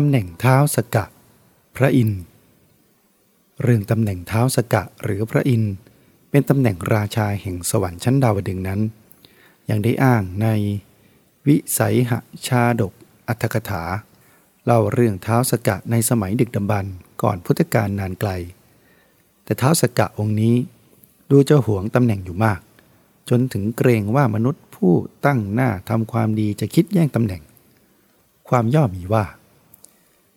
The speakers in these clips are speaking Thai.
ตำแหน่งเท้าสกะ พระอินทร์เรื่องตำแหน่งเท้าสกะหรือพระอินทร์เป็นตำแหน่งราชาแห่งสวรรค์ชั้นดาวดึงนั้น ยังได้อ้างใน วิสัยหชาดกอัตถกถา เล่าเรื่องเท้าสกะในสมัยดึกดำบรรก่อนพุทธกาลนานไกล แต่เท้าสกะองค์นี้ ดูจะหวงตำแหน่งอยู่มาก จนถึงเกรงว่ามนุษย์ผู้ตั้งหน้าทำความดีจะคิดแย่งตำแหน่ง ความย่อมีว่า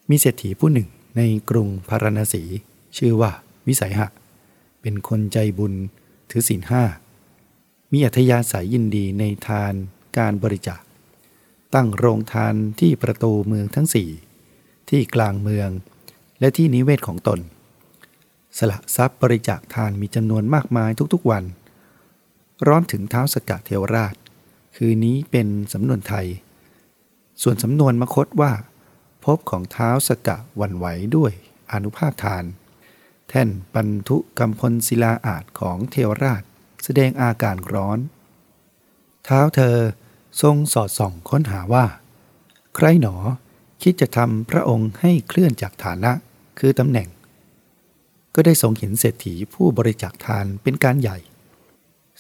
มีเศรษฐีผู้หนึ่งในกรุงพาราณสี ชื่อว่าวิสัยหะ เป็นคนใจบุญถือศีลห้า มีอัธยาศัยยินดีในทานการบริจาค ตั้งโรงทานที่ประตูเมืองทั้งสี่ ที่กลางเมือง และที่นิเวศของตน สละทรัพย์บริจาคทานมีจำนวนมากมายทุกๆวัน ร้อนถึงเท้าสกัดเทวราช คือนี้เป็นสำนวนไทย ส่วนสำนวนมคตว่า พบของเท้าสกะวันไหวด้วยอนุภาพทาน แท่นปันทุกำพลศิลาอาจของเทวราชแสดงอาการร้อน เท้าเธอทรงสอดส่องค้นหาว่า ใครหนอคิดจะทำพระองค์ให้เคลื่อนจากฐานะคือตำแหน่ง ก็ได้ทรงเห็นเศรษฐีผู้บริจาคทานเป็นการใหญ่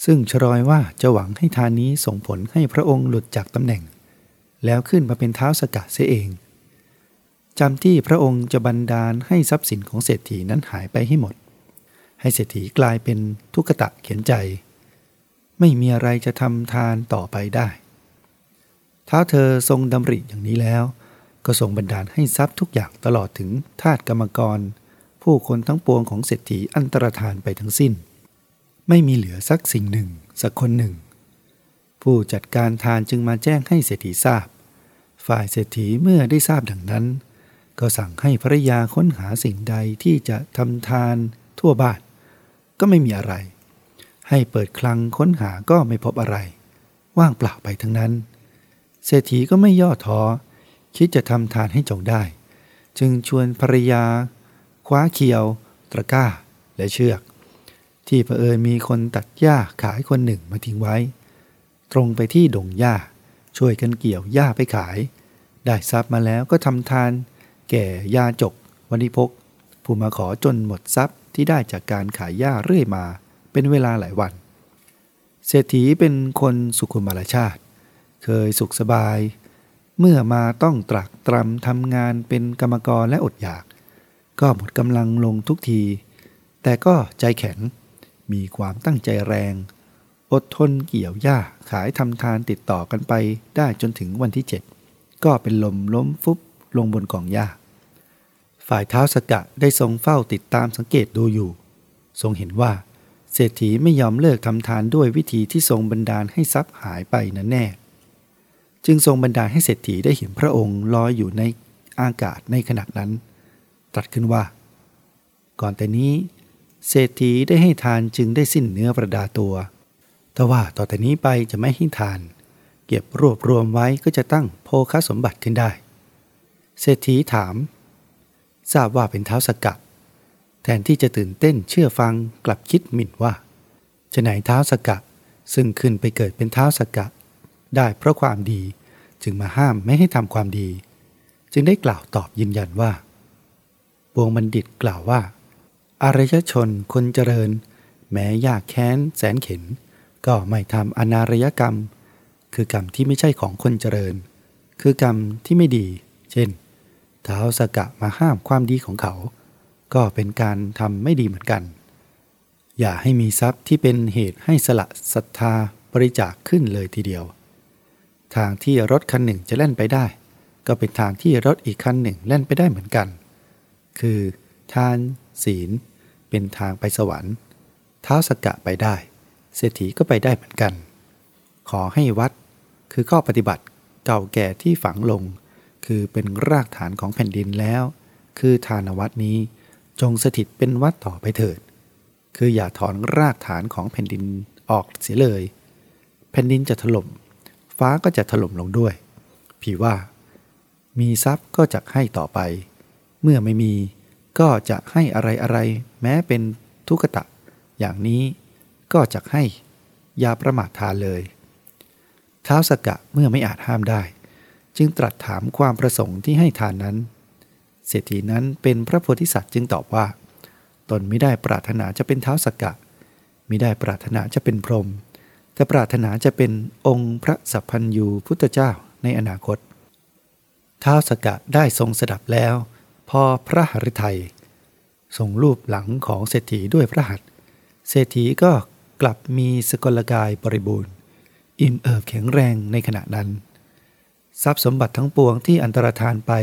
ซึ่งชรอยว่าจะหวังให้ทานนี้ส่งผลให้พระองค์หลุดจากตำแหน่ง แล้วขึ้นมาเป็นเท้าสกัดเสียเอง จำที่พระองค์จะบันดาลให้ทรัพย์สินของเศรษฐีนั้นหายไปให้หมด ให้เศรษฐีกลายเป็นทุกขตะเขียนใจ ไม่มีอะไรจะทำทานต่อไปได้ท้าเธอทรงดำริอย่างนี้แล้ว ก็ทรงบันดาลให้ทรัพย์ทุกอย่างตลอดถึงทาสกรรมกร ผู้คนทั้งปวงของเศรษฐีอันตรธานไปทั้งสิ้น ไม่มีเหลือสักสิ่งหนึ่ง สักคนหนึ่ง ผู้จัดการทานจึงมาแจ้งให้เศรษฐีทราบ ฝ่ายเศรษฐีเมื่อได้ทราบดังนั้น ก็สั่งให้ภรยาค้นหาสิ่งใดที่จะทำทานทั่วบ้าน ก็ไม่มีอะไร ให้เปิดคลังค้นหาก็ไม่พบอะไร ว่างเปล่าไปทั้งนั้น เศรษฐีก็ไม่ย่อท้อ คิดจะทำทานให้จงได้ จึงชวนภรยา คว้าเคียว ตะกร้า และเชือก ที่เผอิญมีคนตัดหญ้าขายคนหนึ่งมาทิ้งไว้ ตรงไปที่ดงหญ้า ช่วยกันเกี่ยวหญ้าไปขาย ได้ทรัพย์มาแล้วก็ทำทาน แก่ยาจกวันิพกผู้มาขอจนหมดทรัพย์ที่ได้จากการขายหญ้าเรื่อยมาเป็นเวลาหลายวัน เศรษฐีเป็นคนสุขุมารชาติ เคยสุขสบาย เมื่อมาต้องตรักตรำทำงานเป็นกรรมกรและอดอยาก ก็หมดกำลังลงทุกที แต่ก็ใจแข็ง มีความตั้งใจแรง อดทนเกี่ยวหญ้าขายทำทานติดต่อกันไปได้จนถึงวันที่ 7 ก็เป็นลมล้มฟุบลงบนกองหญ้า ฝ่ายเท้าสกะได้ทรงเฝ้าติดตามสังเกตดูอยู่ ทรงเห็นว่า เศรษฐีไม่ยอมเลิกทำทานด้วยวิธีที่ทรงบันดาลให้ทรัพย์หายไปนั้นแน่ จึงทรงบันดาลให้เศรษฐีได้เห็นพระองค์ลอยอยู่ในอากาศในขณะนั้น ตรัสขึ้นว่า ก่อนแต่นี้เศรษฐีได้ให้ทานจึงได้สิ้นเนื้อประดาตัว แต่ว่าต่อแต่นี้ไปจะไม่ให้ทาน เก็บรวบรวมไว้ก็จะตั้งโภคสมบัติขึ้นได้ เศรษฐีถาม ทราบว่าเป็นเท้าสกัด แทนที่จะตื่นเต้นเชื่อฟังกลับคิดหมิ่นว่าจะไหนเท้าสกัดซึ่งขึ้นไปเกิดเป็นเท้าสกัดได้เพราะความดีจึงมาห้ามไม่ให้ทำความดี จึงได้กล่าวตอบยืนยันว่าปวงบัณฑิตกล่าวว่า อารยชนคนเจริญ แม้ยากแค้นแสนเข็น ก็ไม่ทำอนารยกรรม คือกรรมที่ไม่ใช่ของคนเจริญ คือกรรมที่ไม่ดี เช่น ท้าวสกะมาห้ามความดีของเขา ก็เป็นการทำไม่ดีเหมือนกัน อย่าให้มีทรัพย์ที่เป็นเหตุให้สละศรัทธาบริจาคขึ้นเลยทีเดียว ทางที่รถคันหนึ่งจะเล่นไปได้ ก็เป็นทางที่รถอีกคันหนึ่งเล่นไปได้เหมือนกัน คือทาน ศีล เป็นทางไปสวรรค์เท้าสกะไปได้ เศรษฐีก็ไปได้เหมือนกัน ขอให้วัดคือข้อปฏิบัติเก่าแก่ที่ฝังลง คือเป็นรากฐานของแผ่นดินแล้ว คือทานวัดนี้จงสถิตเป็นวัดต่อไปเถิด คืออย่าถอนรากฐานของแผ่นดินออกเสียเลย แผ่นดินจะถล่ม ฟ้าก็จะถล่มลงด้วยพี่ว่า มีทรัพย์ก็จะให้ต่อไป เมื่อไม่มีก็จะให้อะไรอะไร แม้เป็นทุกตะ อย่างนี้ก็จะให้ยาประมาททานเลย เท้าสกกะเมื่อไม่อาจห้ามได้ จึงตรัสถามความประสงค์ที่ให้ทานนั้น เศรษฐีนั้นเป็นพระโพธิสัตว์จึงตอบว่า ตนไม่ได้ปรารถนาจะเป็นเท้าสกกะมิได้ปรารถนาจะเป็นพรหมแต่ปรารถนาจะเป็นองค์พระสัพพัญยูพุทธเจ้าในอนาคต ท้าวสกะได้ทรงสดับแล้ว พอพระหฤทัยทรงรูปหลังของเศรษฐีด้วยพระหัตถ์เศรษฐีก็กลับมีสกลกายบริบูรณ์ อิ่มเอิบแข็งแรงในขณะนั้น ทรัพย์สมบัติทั้งปวงที่อันตรธานไป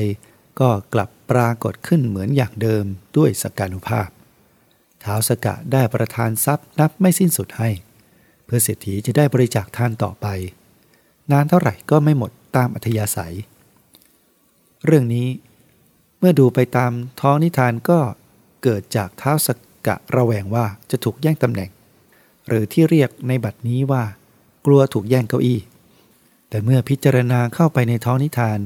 ก็กลับปรากฏขึ้นเหมือนอย่างเดิมด้วยสกานุภาพท้าวสกะได้ประทานทรัพย์นับไม่สิ้นสุดให้ เพื่อเศรษฐีจะได้บริจาคทานต่อไป นานเท่าไหร่ก็ไม่หมดตามอัธยาศัย เรื่องนี้เมื่อดูไปตามท้องนิทานก็เกิดจากท้าวสกะระแวงว่าจะถูกแย่งตำแหน่ง หรือที่เรียกในบัดนี้ว่า กลัวถูกแย่งเก้าอี้ แต่เมื่อพิจารณาเข้าไปในท้องนิทาน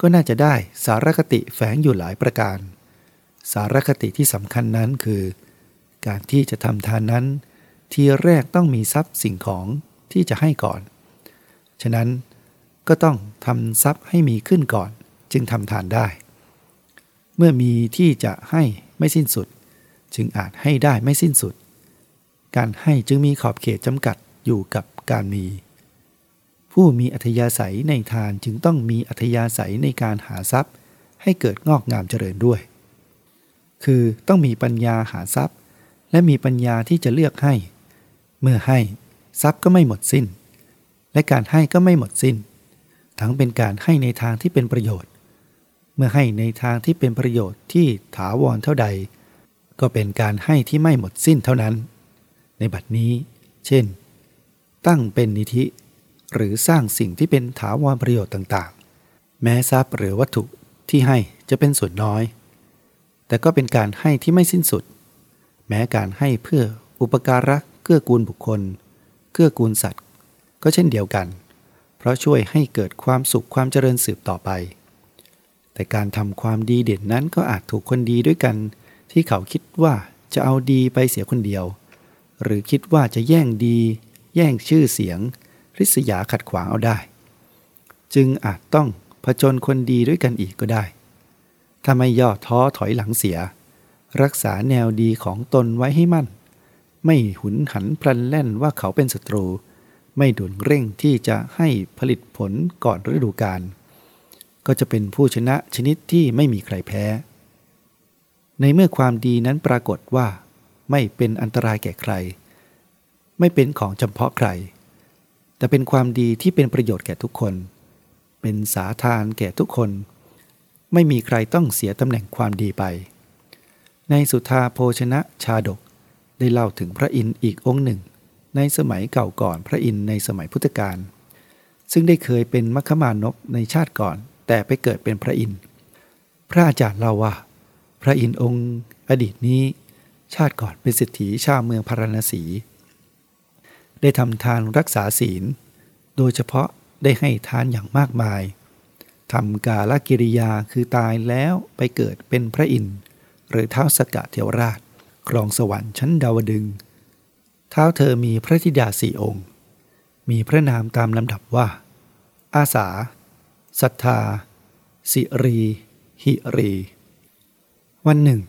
ก็น่าจะได้สารคติแฝงอยู่หลายประการ สารคติที่สำคัญนั้นคือ การที่จะทำทานนั้น ทีแรกต้องมีทรัพย์สิ่งของที่จะให้ก่อน ฉะนั้นก็ต้องทำทรัพย์ให้มีขึ้นก่อน จึงทำทานได้ เมื่อมีที่จะให้ไม่สิ้นสุด จึงอาจให้ได้ไม่สิ้นสุด การให้จึงมีขอบเขตจำกัดอยู่กับการมี ผู้มีอัธยาศัยในทานจึงต้องมีอัธยาศัยในการหาทรัพย์ ให้เกิดงอกงามเจริญด้วย คือต้องมีปัญญาหาทรัพย์ และมีปัญญาที่จะเลือกให้ เมื่อให้ทรัพย์ก็ไม่หมดสิ้น และการให้ก็ไม่หมดสิ้น ทั้งเป็นการให้ในทางที่เป็นประโยชน์ เมื่อให้ในทางที่เป็นประโยชน์ที่ถาวรเท่าใด ก็เป็นการให้ที่ไม่หมดสิ้นเท่านั้น ในบัดนี้ เช่น ตั้งเป็นนิธิ หรือสร้างสิ่งที่เป็นถาวรประโยชน์ต่างๆ แม้ทรัพย์หรือวัตถุที่ให้จะเป็นส่วนน้อย แต่ก็เป็นการให้ที่ไม่สิ้นสุด แม้การให้เพื่ออุปการะเกื้อกูลบุคคล เกื้อกูลสัตว์ ก็เช่นเดียวกัน เพราะช่วยให้เกิดความสุขความเจริญสืบต่อไป แต่การทำความดีเด่นนั้นก็อาจถูกคนดีด้วยกัน ที่เขาคิดว่าจะเอาดีไปเสียคนเดียว หรือคิดว่าจะแย่งดี แย่งชื่อเสียง ริษยาขัดขวางเอาได้ จึงอาจต้องผจญคนดีด้วยกันอีกก็ได้ ถ้าไม่ย่อท้อถอยหลังเสีย รักษาแนวดีของตนไว้ให้มั่น ไม่หุนหันพลันแล่นว่าเขาเป็นศัตรู ไม่ด่วนเร่งที่จะให้ผลิตผลก่อนฤดูกาลก็จะเป็นผู้ชนะชนิดที่ไม่มีใครแพ้ ในเมื่อความดีนั้นปรากฏว่า ไม่เป็นอันตรายแก่ใคร ไม่เป็นของจำเพาะใคร แต่เป็นความดีที่เป็นประโยชน์แก่ทุกคน เป็นสาทานแก่ทุกคน ไม่มีใครต้องเสียตำแหน่งความดีไป ในสุธาโภชนะชาดกได้เล่าถึงพระอินทร์อีกองค์หนึ่ง ในสมัยเก่าก่อนพระอินทร์ในสมัยพุทธกาลซึ่งได้เคยเป็นมัคคมานพในชาติก่อน แต่ไปเกิดเป็นพระอินทร์พระอาจารย์เล่าว่า พระอินทร์องค์อดีตนี้ ชาติก่อนเป็นเศรษฐีชาวเมืองพาราณสี ได้ทำทานรักษาศีล โดยเฉพาะได้ให้ทานอย่างมากมายทำกาลกิริยาคือตายแล้วไปเกิดเป็นพระอินทร์หรือเท้าสกะเทวราชครองสวรรค์ชั้นดาวดึงเท้าเธอมีพระธิดาสี่องค์ มีพระนามตามลำดับว่า อาสาศรัทธา สิรี หิรี วันหนึ่ง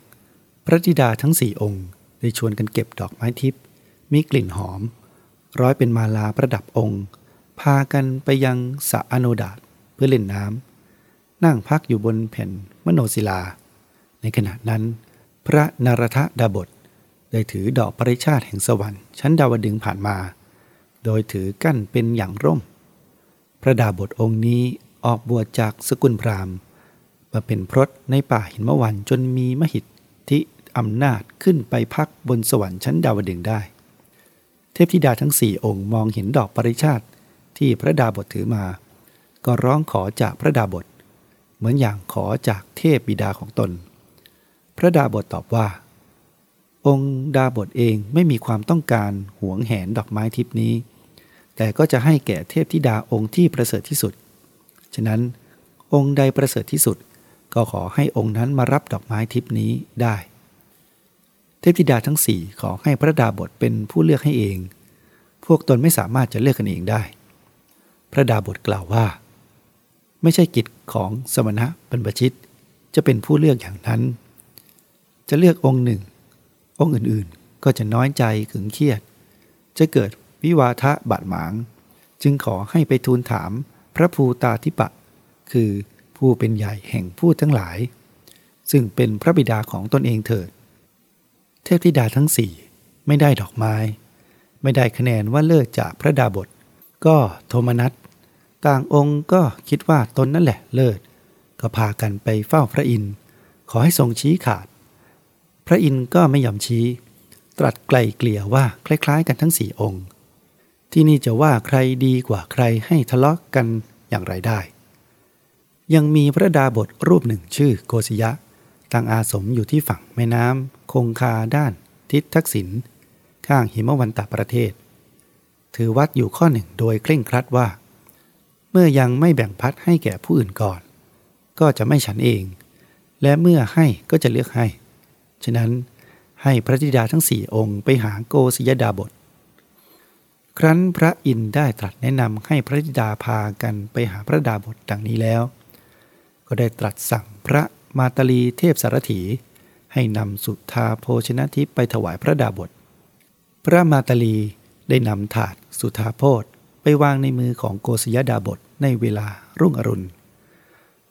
พระธิดาทั้งสี่องค์ ได้ชวนกันเก็บดอกไม้ทิพย์มีกลิ่นหอม ร้อยเป็นมาลาประดับองค์ พากันไปยังสระอโนดาตเพื่อเล่นน้ำนั่งพักอยู่บนแผ่นมโนศิลา ในขณะนั้น พระนารทดาบท ได้ถือดอกปริชาติแห่งสวรรค์ชั้นดาวดึงผ่านมา โดยถือกั้นเป็นอย่างร่ม พระดาบทองค์นี้ออกบวชจากสกุลพราหมณ์มาเป็นพรตในป่าหินมวันจนมีมหิทธิอำนาจขึ้นไปพักบนสวรรค์ชั้นดาวดึงได้ เทพธิดาทั้งสี่องค์มองเห็นดอกปริชาติที่พระดาบทถือมา ก็ร้องขอจากพระดาบท เหมือนอย่างขอจากเทพบิดาของตน พระดาบทตอบว่า องค์ดาบทเองไม่มีความต้องการหวงแหนดอกไม้ทิพนี้ แต่ก็จะให้แก่เทพธิดาองค์ที่ประเสริฐที่สุด ฉะนั้น องค์ใดประเสริฐที่สุด ก็ขอให้องค์นั้นมารับดอกไม้ทิพนี้ได้ ทพธิดาทั้งสี่ขอให้พระดาบทเป็นผู้เลือกให้เอง พวกตนไม่สามารถจะเลือกกันเองได้ พระดาบทกล่าวว่า ไม่ใช่กิจของสมณะบรรพชิต จะเป็นผู้เลือกอย่างนั้น จะเลือกองค์หนึ่ง องค์อื่นๆก็จะน้อยใจขึงเครียด จะเกิดวิวาทะบาดหมาง จึงขอให้ไปทูลถามพระภูตาธิปะ คือผู้เป็นใหญ่แห่งผู้ทั้งหลาย ซึ่งเป็นพระบิดาของตนเองเถิด เทพธิดาทั้งสี่ไม่ได้ดอกไม้ ไม่ได้คะแนนว่าเลิศจากพระดาบท ก็โทมนัสต่างองค์ก็คิดว่าตนนั่นแหละเลิศ ก็พากันไปเฝ้าพระอินทร์ ขอให้ทรงชี้ขาด พระอินทร์ก็ไม่ยอมชี้ ตรัสไกลเกลี่ยว่าคล้ายๆ กันทั้งสี่องค์ ที่นี่จะว่าใครดีกว่าใครให้ทะเลาะกกันอย่างไรได้ ยังมีพระดาบทรูปหนึ่งชื่อโกศยะ ตั้งอาสมอยู่ที่ฝั่งแม่น้ำคงคาด้าน ทิศทักษิณข้างหิมวันตะประเทศ ถือวัดอยู่ข้อหนึ่งโดยเคร่งครัดว่า เมื่อยังไม่แบ่งพัดให้แก่ผู้อื่นก่อน ก็จะไม่ฉันเอง และเมื่อให้ก็จะเลือกให้ ฉะนั้นให้พระธิดาทั้งสี่องค์ไปหาโกศยดาบท ครั้นพระอินได้ตรัสแนะนำให้พระธิดาพากันไปหาพระดาบทดังนี้แล้ว ก็ได้ตรัสสั่งพระ มาตาลีเทพสารถี ให้นำสุทาโภชนะทิพย์ไปถวายพระดาบท พระมาตาลีได้นำถาดสุทาโพธไปวางในมือของโกศยดาบทในเวลารุ่งอรุณ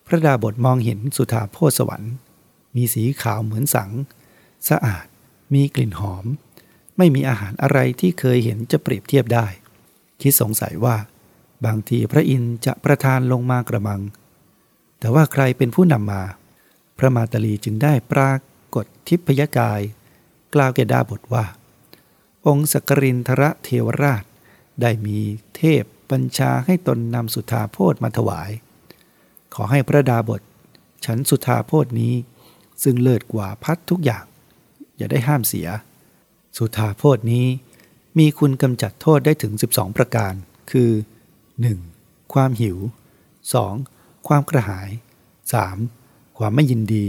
พระดาบทมองเห็นสุทาโพธสวรรค์ มีสีขาวเหมือนสัง สะอาด มีกลิ่นหอม ไม่มีอาหารอะไรที่เคยเห็นจะเปรียบเทียบได้ คิดสงสัยว่า บางทีพระอินทร์จะประทานลงมากระมัง แต่ว่าใครเป็นผู้นำมา พระมาตาลีจึงได้ปรากฏทิพยกาย กล่าวแก่ดาบทว่า องค์สกรินทระเทวราช ได้มีเทพบัญชาให้ตนนำสุธาโพธมาถวาย ขอให้พระดาบทฉันสุธาโพธนี้ ซึ่งเลิศกว่าพัดทุกอย่าง อย่าได้ห้ามเสีย สุธาโพธนี้มีคุณกำจัดโทษได้ถึง 12 ประการ คือ 1. ความหิว 2. ความกระหาย 3. ความไม่ยินดี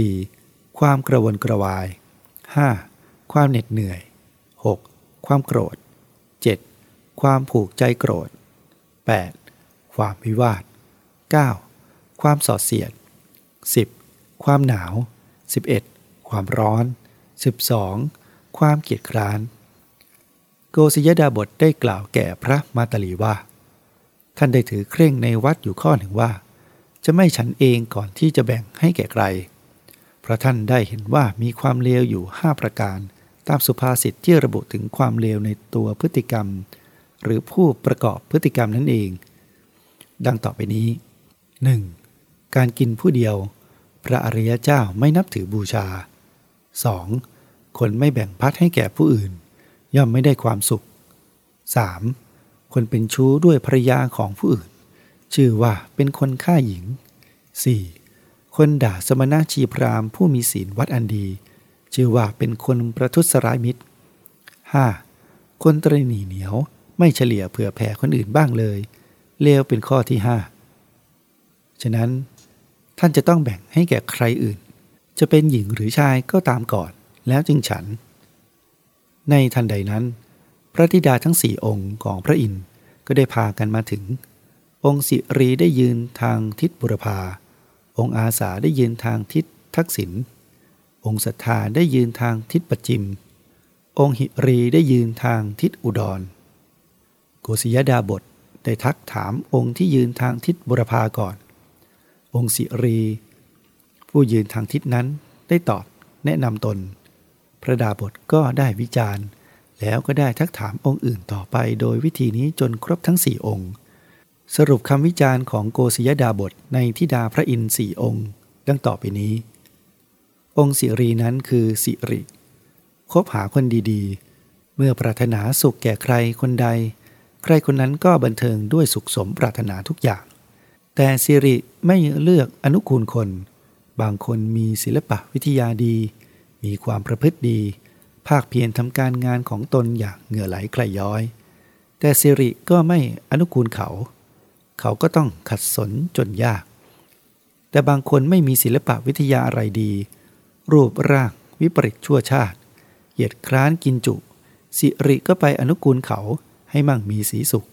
4. ความกระวนกระวาย 5. ความเหน็ดเหนื่อย 6. ความโกรธ 7. ความผูกใจโกรธ 8. ความวิวาท 9. ความสอดเสียด 10. ความหนาว 11. ความร้อน 12. ความเกียดคร้าน โกศยดาบทได้กล่าวแก่พระมาตาลีว่า ท่านได้ถือเคร่งในวัดอยู่ข้อหนึ่งว่า จะไม่ฉันเองก่อนที่จะแบ่งให้แก่ใคร เพราะท่านได้เห็นว่ามีความเลวอยู่ห้าประการ ตามสุภาษิตที่ระบุถึงความเลวในตัวพฤติกรรม หรือผู้ประกอบพฤติกรรมนั่นเอง ดังต่อไปนี้ 1. การกินผู้เดียว พระอริยเจ้าไม่นับถือบูชา 2. คนไม่แบ่งพัดให้แก่ผู้อื่น ย่อมไม่ได้ความสุข 3. คนเป็นชู้ด้วยภรยาของผู้อื่น ชื่อว่าเป็นคนฆ่าหญิง 4. คนด่าสมณะชีพรามผู้มีศีลวัดอันดี ชื่อว่าเป็นคนประทุษร้ายมิตร 5. คนตรนีเหนียวไม่เฉลี่ยเผื่อแผ่คนอื่นบ้างเลย เลวเป็นข้อที่ 5 ฉะนั้นท่านจะต้องแบ่งให้แก่ใครอื่น จะเป็นหญิงหรือชายก็ตามก่อนแล้วจึงฉัน ในทันใดนั้น พระธิดาทั้งสี่องค์ของพระอินทร์ก็ได้พากันมาถึง องค์สิรีได้ยืนทางทิศบุรพา องค์อาสาได้ยืนทางทิศทักษิณ องค์ศรัทธาได้ยืนทางทิศปัจจิม องค์หิรีได้ยืนทางทิศอุดร โกศยดาบทได้ทักถามองค์ที่ยืนทางทิศบุรพาก่อน องค์สิรี ผู้ยืนทางทิศนั้นได้ตอบแนะนำตน พระดาบทก็ได้วิจารณ์ แล้วก็ได้ทักถามองค์อื่นต่อไปโดยวิธีนี้จนครบทั้งสี่องค์ สรุปคำวิจารณ์ของโกศยดาบทในทิดาพระอินทร์สี่องค์ ดังต่อไปนี้ องค์สิรีนั้นคือสิริ คบหาคนดีๆ เมื่อปรารถนาสุขแก่ใครคนใด ใครคนนั้นก็บันเทิงด้วยสุขสมปรารถนาทุกอย่าง แต่สิริไม่เลือกอนุกูลคน บางคนมีศิลปะวิทยาดี มีความประพฤติดี ภาคเพียรทำการงานของตนอย่างเหงื่อไหลใครย้อย แต่สิริก็ไม่อนุกูลเขา เขาก็ต้องขัดสนจนยาก แต่บางคนไม่มีศิลปะวิทยาอะไรดี รูปร่างวิปริตชั่วชาติ เหยียดคร้านกินจุ สิริก็ไปอนุกูลเขาให้มั่งมีสีสุข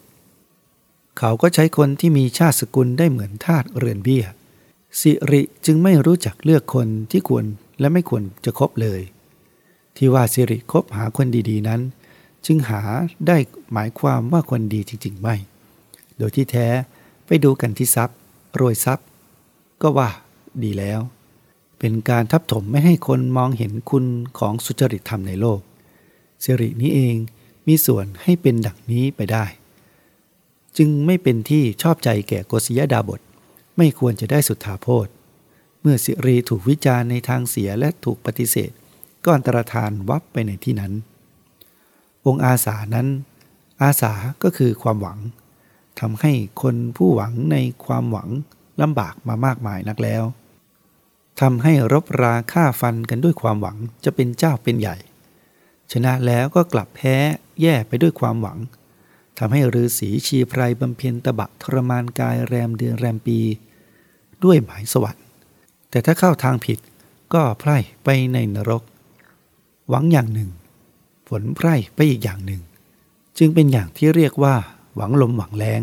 เขาก็ใช้คนที่มีชาติสกุลได้เหมือนทาสเรือนเบี้ย สิริจึงไม่รู้จักเลือกคนที่ควรและไม่ควรจะคบเลย ที่ว่าสิริคบหาคนดีๆนั้น จึงหาได้หมายความว่าคนดีจริง ๆ ไม่ โดยที่แท้ ไปดูกันที่ทรัพย์ รวยทรัพย์ ก็ว่า ดีแล้ว เป็นการทับถมไม่ให้คนมองเห็นคุณของสุจริตธรรมในโลกสิรินี้เองมีส่วนให้เป็นดังนี้ไปได้ จึงไม่เป็นที่ชอบใจแก่โกศยดาบท ไม่ควรจะได้สุทธาโพธเมื่อสิรีถูกวิจารณ์ในทางเสียและถูกปฏิเสธ ก็อันตรธานวับไปในที่นั้น องค์อาสานั้น อาสาก็คือความหวัง ทำให้คนผู้หวังในความหวังลำบากมามากมายนักแล้วทำให้รบราฆ่าฟันกันด้วยความหวังจะเป็นเจ้าเป็นใหญ่ ชนะแล้วก็กลับแพ้แย่ไปด้วยความหวังทำให้ฤาษีชีไพรบำเพ็ญตบะทรมานกายแรมเดือนแรมปี ด้วยหมายสวรรค์ แต่ถ้าเข้าทางผิดก็ไพร่ไปในนรก หวังอย่างหนึ่ง ผลไพร่ไปอีกอย่างหนึ่ง จึงเป็นอย่างที่เรียกว่า หวังลมหวังแรง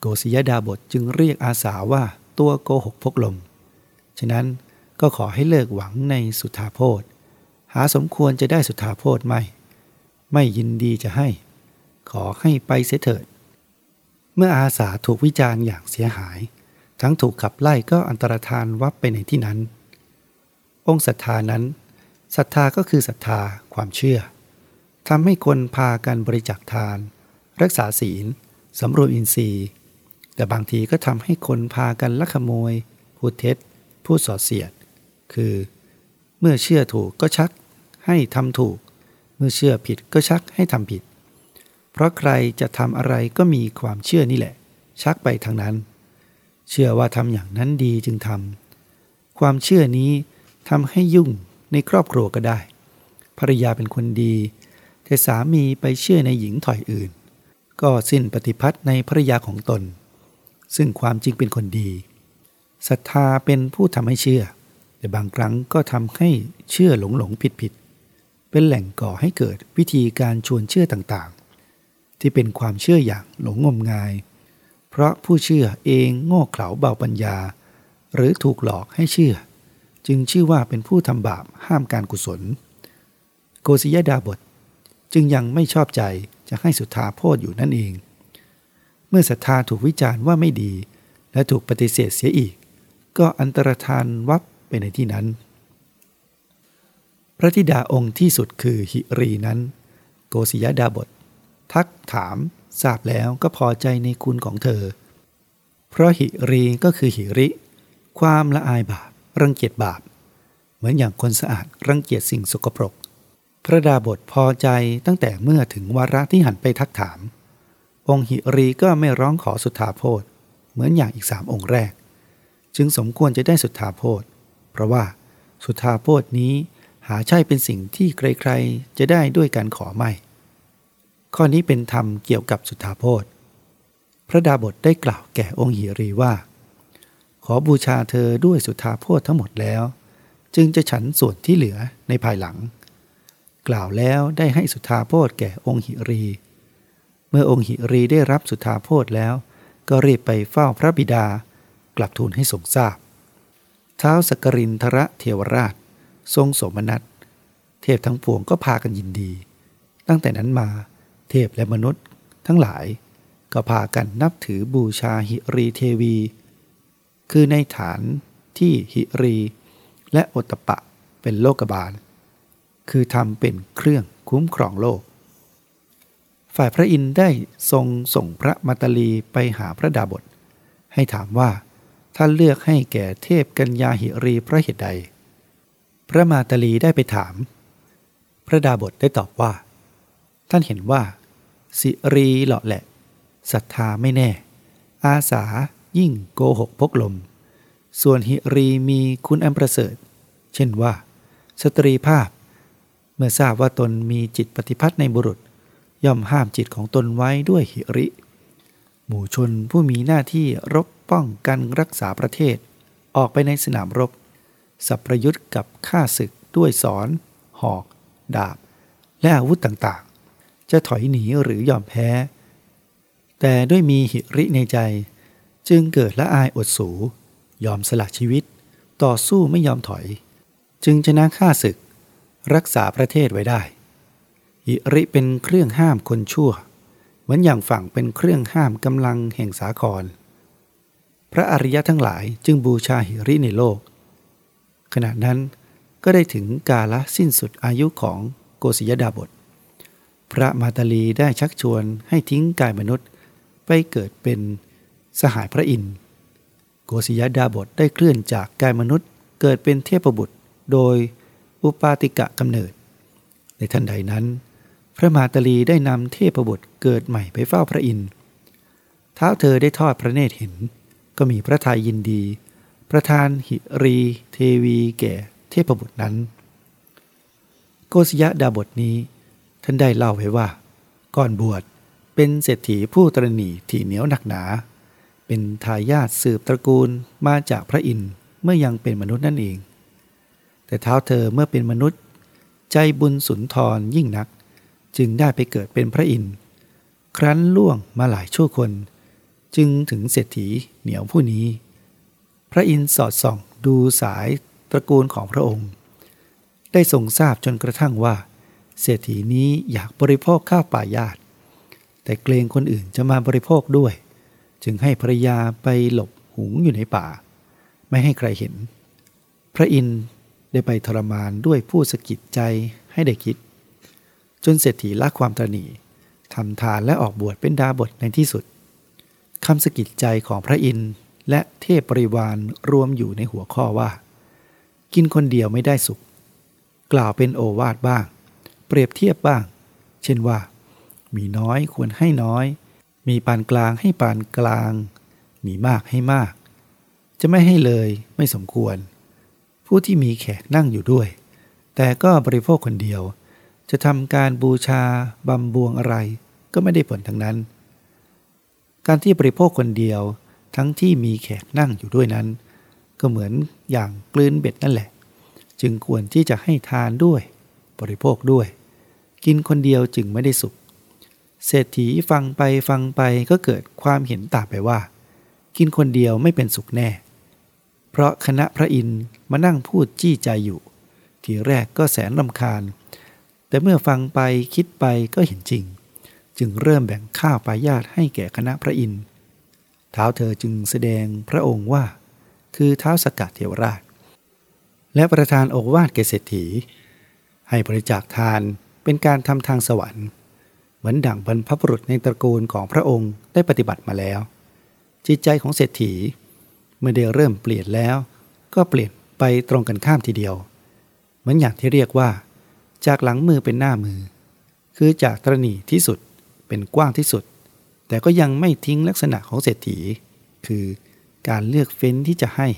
โกศยดาบทจึงเรียกอาสาว่าตัวโกหกพกลม ฉะนั้นก็ขอให้เลิกหวังในสุทาโพธหาสมควรจะได้สุทาโพธไม่ ไม่ยินดีจะให้ ขอให้ไปเสียเถิด เมื่ออาสาถูกวิจารณ์อย่างเสียหาย ทั้งถูกขับไล่ก็อันตรธานวับไปในที่นั้น องค์ศรัทธานั้นศรัทธาก็คือศรัทธาความเชื่อทำให้คนพากันบริจาคทาน รักษาศีลสำรวมอินทรีย์ แต่บางทีก็ทำให้คนพากันลักขโมย พูดเท็จ พูดส่อเสียด คือ เมื่อเชื่อถูกก็ชักให้ทำถูก เมื่อเชื่อผิดก็ชักให้ทำผิด เพราะใครจะทำอะไรก็มีความเชื่อนี่แหละ ชักไปทางนั้น เชื่อว่าทำอย่างนั้นดีจึงทำความเชื่อนี้ทำให้ยุ่งในครอบครัวก็ได้ภรรยาเป็นคนดี แต่สามีไปเชื่อในหญิงถอยอื่น ก็สิ้นปฏิพัทธ์ในภรยาของตน ซึ่งความจริงเป็นคนดีศรัทธาเป็นผู้ทำให้เชื่อ แต่บางครั้งก็ทำให้เชื่อหลงหลงผิดผิดเป็นแหล่งก่อให้เกิดวิธีการชวนเชื่อต่างๆ ที่เป็นความเชื่ออย่างหลงงมงาย เพราะผู้เชื่อเองโง่เขลาเบาปัญญา หรือถูกหลอกให้เชื่อ จึงชื่อว่าเป็นผู้ทำบาปห้ามการกุศล โกศยดาบทจึงยังไม่ชอบใจ จะให้สุทธาโพธอยู่นั่นเอง เมื่อศรัทธาถูกวิจารณ์ว่าไม่ดี และถูกปฏิเสธเสียอีก ก็อันตรธานวับไปในที่นั้น พระธิดาองค์ที่สุดคือหิรีนั้น โกศิยดาบท ทักถามทราบแล้วก็พอใจในคุณของเธอ เพราะหิรีก็คือหิริ ความละอายบาปรังเกียจบาป เหมือนอย่างคนสะอาดรังเกียจสิ่งสกปรก พระดาบทพอใจตั้งแต่เมื่อถึงวาระที่หันไปทักถาม องค์หิรีก็ไม่ร้องขอสุทธาโพธเหมือนอย่างอีกสามองค์แรก จึงสมควรจะได้สุทธาโพธเพราะว่าสุทธาโพธนี้หาใช่เป็นสิ่งที่ใครๆ จะได้ด้วยการขอไม่ ข้อนี้เป็นธรรมเกี่ยวกับสุทธาโพธพระดาบทได้กล่าวแก่องค์หิรีว่า ขอบูชาเธอด้วยสุทธาโพธทั้งหมดแล้ว จึงจะฉันส่วนที่เหลือในภายหลัง กล่าวแล้วได้ให้สุทาโพธแก่องค์หิรี เมื่อองค์หิรีได้รับสุทาโพธแล้ว ก็รีบไปเฝ้าพระบิดากลับทูลให้ทรงทราบ เท้าสกรินทระเทวราช ทรงสมนัตเทพทั้งปวงก็พากันยินดี ตั้งแต่นั้นมาเทพและมนุษย์ทั้งหลาย ก็พากันนับถือบูชาหิรีเทวี คือในฐานที่หิรี และอตปะเป็นโลกบาล คือทำเป็นเครื่องคุ้มครองโลก ฝ่ายพระอินทร์ได้ทรงส่งพระมัตลีไปหาพระดาบท ให้ถามว่าท่านเลือกให้แก่เทพกัญญาหิรีพระเหตุใด พระมาตลีได้ไปถาม พระดาบทได้ตอบว่า ท่านเห็นว่า สิรีเหล่าแหละศรัทธาไม่แน่ อาสายิ่งโกหกพกลม ส่วนหิรีมีคุณอันประเสริฐ เช่นว่า สตรีภาพ เมื่อทราบว่าตนมีจิตปฏิพัทธ์ในบุรุษ ย่อมห้ามจิตของตนไว้ด้วยหิริ หมู่ชนผู้มีหน้าที่รบป้องกันรักษาประเทศ ออกไปในสนามรบ สับประยุทธ์กับข้าศึกด้วยสอน หอก ดาบ และอาวุธต่างๆ จะถอยหนีหรือยอมแพ้ แต่ด้วยมีหิริในใจ จึงเกิดละอายอดสู ยอมสละชีวิต ต่อสู้ไม่ยอมถอย จึงชนะข้าศึก รักษาประเทศไว้ได้ อิริเป็นเครื่องห้ามคนชั่ว เหมือนอย่างฝั่งเป็นเครื่องห้ามกำลังแห่งสาคร พระอริยะทั้งหลายจึงบูชาหิริในโลก ขณะนั้นก็ได้ถึงกาละสิ้นสุดอายุของโกศยดาบท พระมาตาลีได้ชักชวนให้ทิ้งกายมนุษย์ไปเกิดเป็นสหายพระอินทร์ โกศยดาบทได้เคลื่อนจากกายมนุษย์เกิดเป็นเทพบุตร โดย อุปาติกะกำเนิด ในทันใดนั้น พระมาตลีได้นำเทพบุตรเกิดใหม่ไปเฝ้าพระอินทร์เท้าเธอได้ทอดพระเนตรเห็น ก็มีพระทัยยินดี ประทานหิรีเทวีแก่เทพบุตรนั้น โกศยดาบทนี้ ท่านได้เล่าไว้ว่า ก่อนบวชเป็นเศรษฐีผู้ตรณีที่เหนียวหนักหนา เป็นทายาทสืบตระกูลมาจากพระอินทร์เมื่อยังเป็นมนุษย์นั่นเอง แต่เท้าเธอเมื่อเป็นมนุษย์ ใจบุญสุนทรยิ่งนัก จึงได้ไปเกิดเป็นพระอินทร์ครั้นล่วงมาหลายชั่วคน จึงถึงเศรษฐีเหนียวผู้นี้ พระอินทร์สอดส่องดูสายตระกูลของพระองค์ ได้ทรงทราบจนกระทั่งว่า เศรษฐีนี้อยากบริโภคข้าวป่ายาตแต่เกรงคนอื่นจะมาบริโภคด้วย จึงให้ภรรยาไปหลบหุงอยู่ในป่า ไม่ให้ใครเห็น พระอินทร์ ได้ไปทรมานด้วยผู้สะกิดใจให้ได้คิด จนเศรษฐีละความตรณีทำทานและออกบวชเป็นดาบทในที่สุดคำสะกิดใจของพระอินทร์และเทพบริวารรวมอยู่ในหัวข้อว่า กินคนเดียวไม่ได้สุข กล่าวเป็นโอวาทบ้าง เปรียบเทียบบ้าง เช่นว่า มีน้อยควรให้น้อย มีปานกลางให้ปานกลาง มีมากให้มาก จะไม่ให้เลยไม่สมควร ผู้ที่มีแขกนั่งอยู่ด้วย แต่ก็บริโภคคนเดียว จะทำการบูชาบำบวงอะไร ก็ไม่ได้ผลทั้งนั้น การที่บริโภคคนเดียวทั้งที่มีแขกนั่งอยู่ด้วยนั้น ก็เหมือนอย่างกลืนเบ็ดนั่นแหละ จึงควรที่จะให้ทานด้วย บริโภคด้วย กินคนเดียวจึงไม่ได้สุข เศรษฐีฟังไปฟังไปก็เกิดความเห็นต่างไปว่า กินคนเดียวไม่เป็นสุขแน่ เพราะคณะพระอินทร์มานั่งพูดจี้ใจอยู่ ทีแรกก็แสนลำคาญ แต่เมื่อฟังไปคิดไปก็เห็นจริง จึงเริ่มแบ่งข้าวปายาตให้แก่คณะพระอินทร์เท้าเธอจึงแสดงพระองค์ว่า คือเท้าสกัดเทวราช และประธานโอวาทแก่เศรษฐีให้บริจาคทานเป็นการทำทางสวรรค์เหมือนดั่งบรรพบุรุษในตระกูลของพระองค์ได้ปฏิบัติมาแล้ว จิตใจของเศรษฐี มื่อได้เริ่มเปลี่ยนแล้ว ก็เปลี่ยนไปตรงกันข้ามทีเดียวเหมือนอย่างที่เรียกว่า จากหลังมือเป็นหน้ามือ คือจากตรณีที่สุดเป็นกว้างที่สุด แต่ก็ยังไม่ทิ้งลักษณะของเศรษฐี คือการเลือกเฟ้นที่จะให้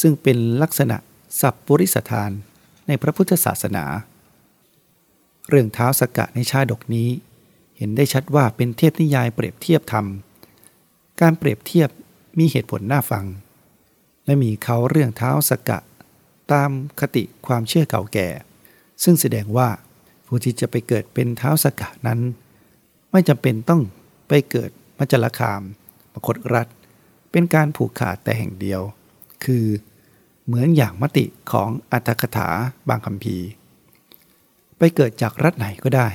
ซึ่งเป็นลักษณะสัพปริสทานในพระพุทธศาสนา เรื่องเท้าสกกะในชาดกนี้ เห็นได้ชัดว่าเป็นเทพนิยายเปรียบเทียบธรรม การเปรียบเทียบ มีเหตุผลน่าฟัง และมีเขาเรื่องเท้าสกะ ตามคติความเชื่อเก่าแก่ ซึ่งแสดงว่าผู้ที่จะไปเกิดเป็นเท้าสกะนั้น ไม่จำเป็นต้องไปเกิดมัจจลคามมคตรัฐ เป็นการผูกขาดแต่แห่งเดียว คือเหมือนอย่างมติของอัตถกถาบางคำพีไปเกิดจากรัฐไหนก็ได้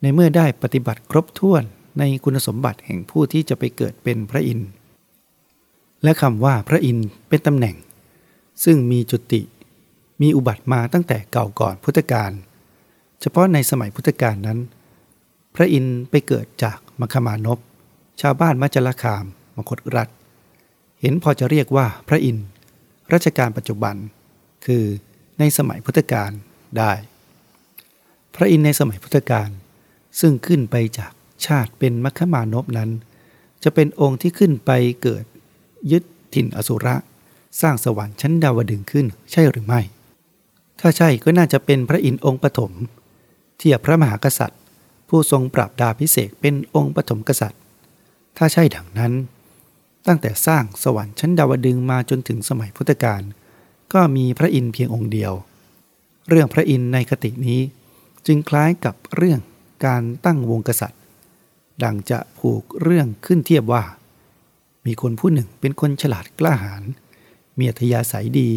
ในเมื่อได้ปฏิบัติครบถ้วนในคุณสมบัติแห่งผู้ที่จะไปเกิดเป็นพระอินทร์ และคำว่าพระอินทร์เป็นตำแหน่ง ซึ่งมีจุติ มีอุบัติมาตั้งแต่เก่าก่อนพุทธกาลเฉพาะในสมัยพุทธกาลนั้น พระอินทร์ไปเกิดจากมคมานพชาวบ้านมัจลคามมคตรัฐ เห็นพอจะเรียกว่าพระอินทร์รัชกาลปัจจุบัน คือในสมัยพุทธกาลได้ พระอินทร์ในสมัยพุทธกาลซึ่งขึ้นไปจากชาติเป็นมัคคมานพนั้น จะเป็นองค์ที่ขึ้นไปเกิด ยึดถิ่นอสุระ สร้างสวรรค์ชั้นดาวดึงขึ้นใช่หรือไม่ ถ้าใช่ก็น่าจะเป็นพระอินทร์องค์ปฐมเทียบพระมหากษัตริย์ ผู้ทรงปราบดาพิเศษเป็นองค์ปฐมกษัตริย์ ถ้าใช่ดังนั้น ตั้งแต่สร้างสวรรค์ชั้นดาวดึงมาจนถึงสมัยพุทธกาลก็มีพระอินทร์เพียงองค์เดียว เรื่องพระอินทร์ในคตินี้จึงคล้ายกับเรื่องการตั้งวงกษัตริย์ ดังจะผูกเรื่องขึ้นเทียบว่า มีคนผู้หนึ่งเป็นคนฉลาดกล้าหาญมีอัธยาศัยดี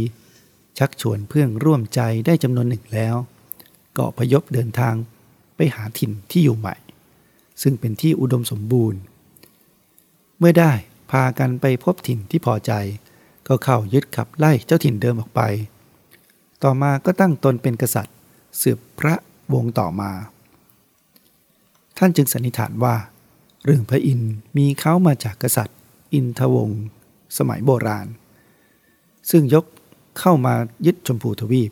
ชักชวนเพื่อนร่วมใจได้จำนวนหนึ่งแล้ว ก็พยพเดินทางไปหาถิ่นที่อยู่ใหม่ ซึ่งเป็นที่อุดมสมบูรณ์ เมื่อได้พากันไปพบถิ่นที่พอใจ ก็เข้ายึดขับไล่เจ้าถิ่นเดิมออกไป ต่อมาก็ตั้งตนเป็นกษัตริย์สืบพระวงศ์ต่อมา ท่านจึงสันนิษฐานว่า เรื่องพระอินทร์มีเขามาจากกษัตริย์ อินทวงศ์สมัยโบราณ ซึ่งยกเข้ามายึดชมพูทวีป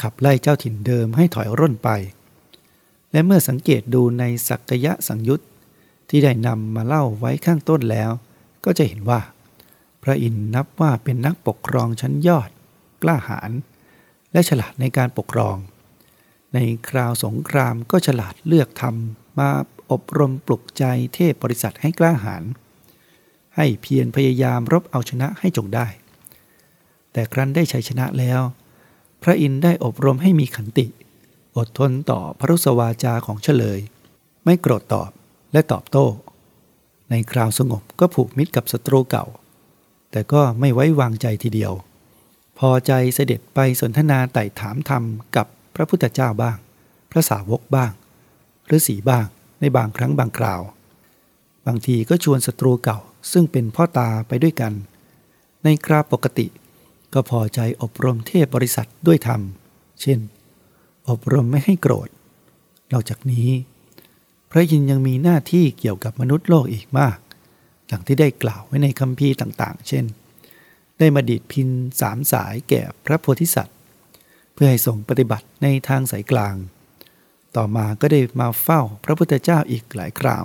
ขับไล่เจ้าถิ่นเดิมให้ถอยร่นไป และเมื่อสังเกตดูในสักยะสังยุตที่ได้นำมาเล่าไว้ข้างต้นแล้ว ก็จะเห็นว่า พระอินทร์นับว่าเป็นนักปกครองชั้นยอด กล้าหาญและฉลาดในการปกครอง ในคราวสงครามก็ฉลาดเลือกทำมาอบรมปลุกใจเทพบริษัทให้กล้าหาญ ให้เพียรพยายามรบเอาชนะให้จงได้ แต่ครั้นได้ชัยชนะแล้ว พระอินทร์ได้อบรมให้มีขันติ อดทนต่อพระรุสวาจาของเฉลย ไม่โกรธตอบและตอบโต้ ในคราวสงบก็ผูกมิตรกับศัตรูเก่า แต่ก็ไม่ไว้วางใจทีเดียว พอใจเสด็จไปสนทนาไต่ถามธรรมกับพระพุทธเจ้าบ้าง พระสาวกบ้างหรือสีบ้างในบางครั้งบางคราว บางทีก็ชวนศัตรูเก่าซึ่งเป็นพ่อตาไปด้วยกัน ในคราปกติ ก็พอใจอบรมเทพบริษัทด้วยธรรม เช่น อบรมไม่ให้โกรธ นอกจากนี้ พระยินยังมีหน้าที่เกี่ยวกับมนุษย์โลกอีกมาก ดังที่ได้กล่าวไว้ในคัมภีร์ต่างๆ เช่น ได้มาดีดพินสามสายแก่พระโพธิสัตว์ เพื่อให้ทรงปฏิบัติในทางสายกลาง ต่อมาก็ได้มาเฝ้าพระพุทธเจ้าอีกหลายคราว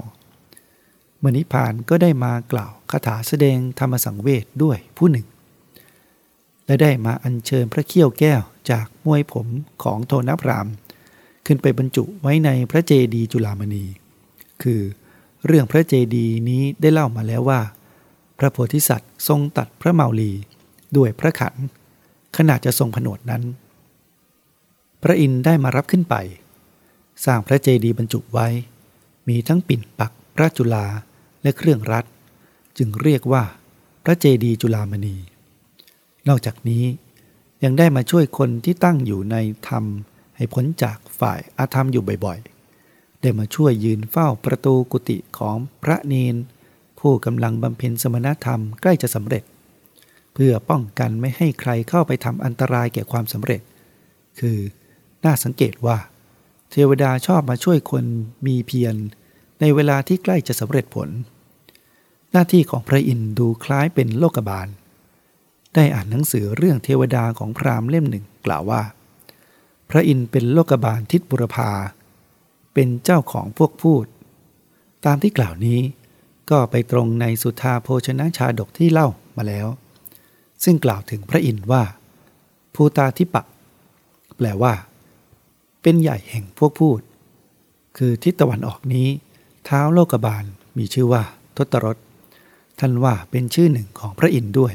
มื่อนิพานก็ได้มากล่าวคาถาแสดงธรรมสังเวชด้วยผู้หนึ่ง และได้มาอัญเชิญพระเขี้ยวแก้วจากมวยผมของโทนพรามขึ้นไปบรรจุไว้ในพระเจดีจุลามณี คือเรื่องพระเจดีนี้ได้เล่ามาแล้วว่า พระโพธิสัตว์ทรงตัดพระเมาลีด้วยพระขัน ขณะจะทรงผนวดนั้น พระอินทร์ได้มารับขึ้นไป สร้างพระเจดีย์บรรจุไว้ มีทั้งปิ่นปักพระจุลา และเครื่องรัด จึงเรียกว่าพระเจดีย์จุลามณี นอกจากนี้ยังได้มาช่วยคนที่ตั้งอยู่ในธรรมให้พ้นจากฝ่ายอาธรรมอยู่บ่อยๆ ได้มาช่วยยืนเฝ้าประตูกุฏิของพระเนน ผู้กำลังบำเพ็ญสมณธรรมใกล้จะสำเร็จ เพื่อป้องกันไม่ให้ใครเข้าไปทำอันตรายแก่ความสำเร็จ คือน่าสังเกตว่า เทวดาชอบมาช่วยคนมีเพียรในเวลาที่ใกล้จะสำเร็จผล หน้าที่ของพระอินทร์ดูคล้ายเป็นโลกบาล ได้อ่านหนังสือเรื่องเทวดาของพราหมณ์เล่มหนึ่งกล่าวว่า พระอินทร์เป็นโลกบาลทิศบุรพา เป็นเจ้าของพวกพูด ตามที่กล่าวนี้ ก็ไปตรงในสุธาโภชนะชาดกที่เล่ามาแล้ว ซึ่งกล่าวถึงพระอินทร์ว่าภูตาทิปะ แปลว่า เป็นใหญ่แห่งพวกพูด คือทิศตะวันออกนี้ เท้าโลกบาลมีชื่อว่าทศรถ ท่านว่าเป็นชื่อหนึ่งของพระอินทร์ด้วย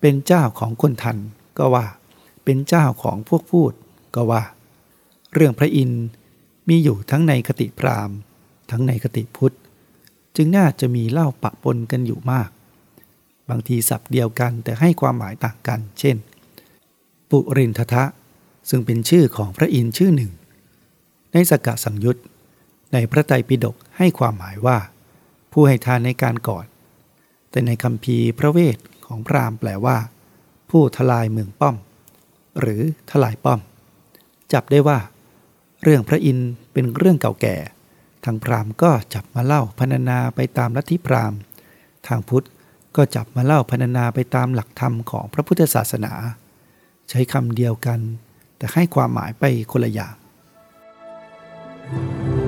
เป็นเจ้าของคนทันก็ว่า เป็นเจ้าของพวกพูดก็ว่า เรื่องพระอินทร์มีอยู่ทั้งในคติพราหมณ์ ทั้งในคติพุทธ จึงน่าจะมีเล่าปะปนกันอยู่มาก บางทีศัพท์เดียวกันแต่ให้ความหมายต่างกัน เช่น ปุรินทะซึ่งเป็นชื่อของพระอินทร์ชื่อหนึ่ง ในสกกะสังยุตในพระไตรปิฎกให้ความหมายว่า ผู้ให้ทานในการก่อน แต่ในคำพีพระเวทของพราหมณ์แปลว่า ผู้ทลายเมืองป้อม หรือทลายป้อม จับได้ว่า เรื่องพระอินทร์เป็นเรื่องเก่าแก่ ทางพราหมณ์ก็จับมาเล่าพรรณนาไปตามลัทธิพราหมณ์ ทางพุทธก็จับมาเล่าพรรณนาไปตามหลักธรรมของพระพุทธศาสนา ใช้คำเดียวกัน แต่ให้ความหมายไปคนละอย่าง thank you